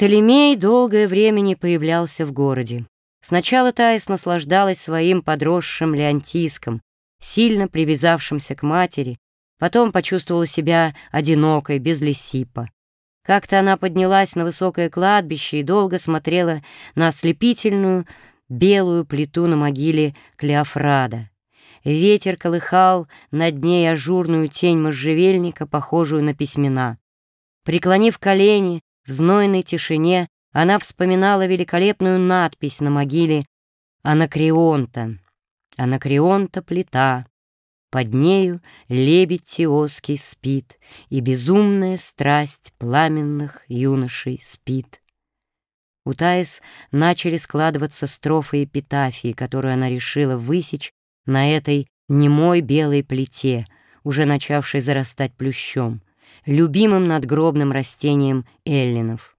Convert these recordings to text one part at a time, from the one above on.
Птолемей долгое время не появлялся в городе. Сначала Таис наслаждалась своим подросшим Леонтиском, сильно привязавшимся к матери, потом почувствовала себя одинокой, без Лисипа. Как-то она поднялась на высокое кладбище и долго смотрела на ослепительную белую плиту на могиле Клеофрада. Ветер колыхал над ней ажурную тень можжевельника, похожую на письмена. Преклонив колени, знойной тишине она вспоминала великолепную надпись на могиле Анакреонта. Анакреонта плита. Под нею лебедь теоский спит, И безумная страсть пламенных юношей спит. У Таис начали складываться строфы эпитафии, которую она решила высечь на этой немой белой плите, уже начавшей зарастать плющом, любимым надгробным растением эллинов.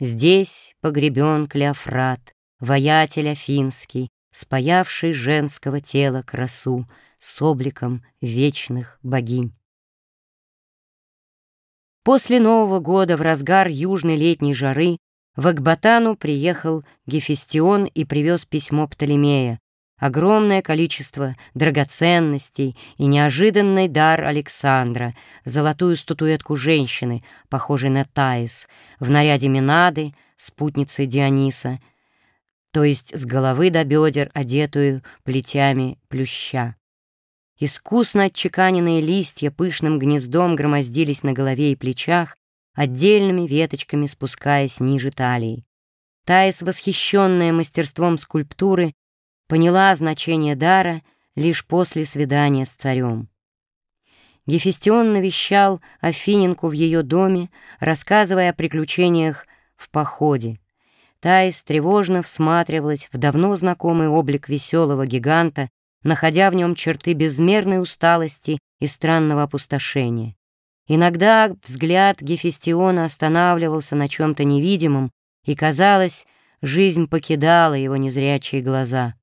Здесь погребен Клеофрат, воятель афинский, спаявший женского тела красу с обликом вечных богинь. После Нового года в разгар южной летней жары в Акбатану приехал Гефестион и привез письмо Птолемея, огромное количество драгоценностей и неожиданный дар Александра, золотую статуэтку женщины, похожей на Таис, в наряде Минады, спутницы Диониса, то есть с головы до бедер, одетую плетями плюща. Искусно отчеканенные листья пышным гнездом громоздились на голове и плечах, отдельными веточками спускаясь ниже талии. Таис, восхищенная мастерством скульптуры, поняла значение дара лишь после свидания с царем. Гефестион навещал Афиненку в ее доме, рассказывая о приключениях в походе. Таис тревожно всматривалась в давно знакомый облик веселого гиганта, находя в нем черты безмерной усталости и странного опустошения. Иногда взгляд Гефестиона останавливался на чем-то невидимом, и, казалось, жизнь покидала его незрячие глаза.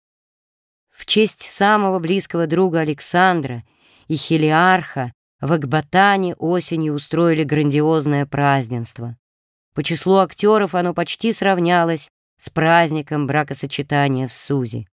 В честь самого близкого друга Александра и Хелиарха в Акбатане осенью устроили грандиозное празднество. По числу актеров оно почти сравнялось с праздником бракосочетания в Сузе.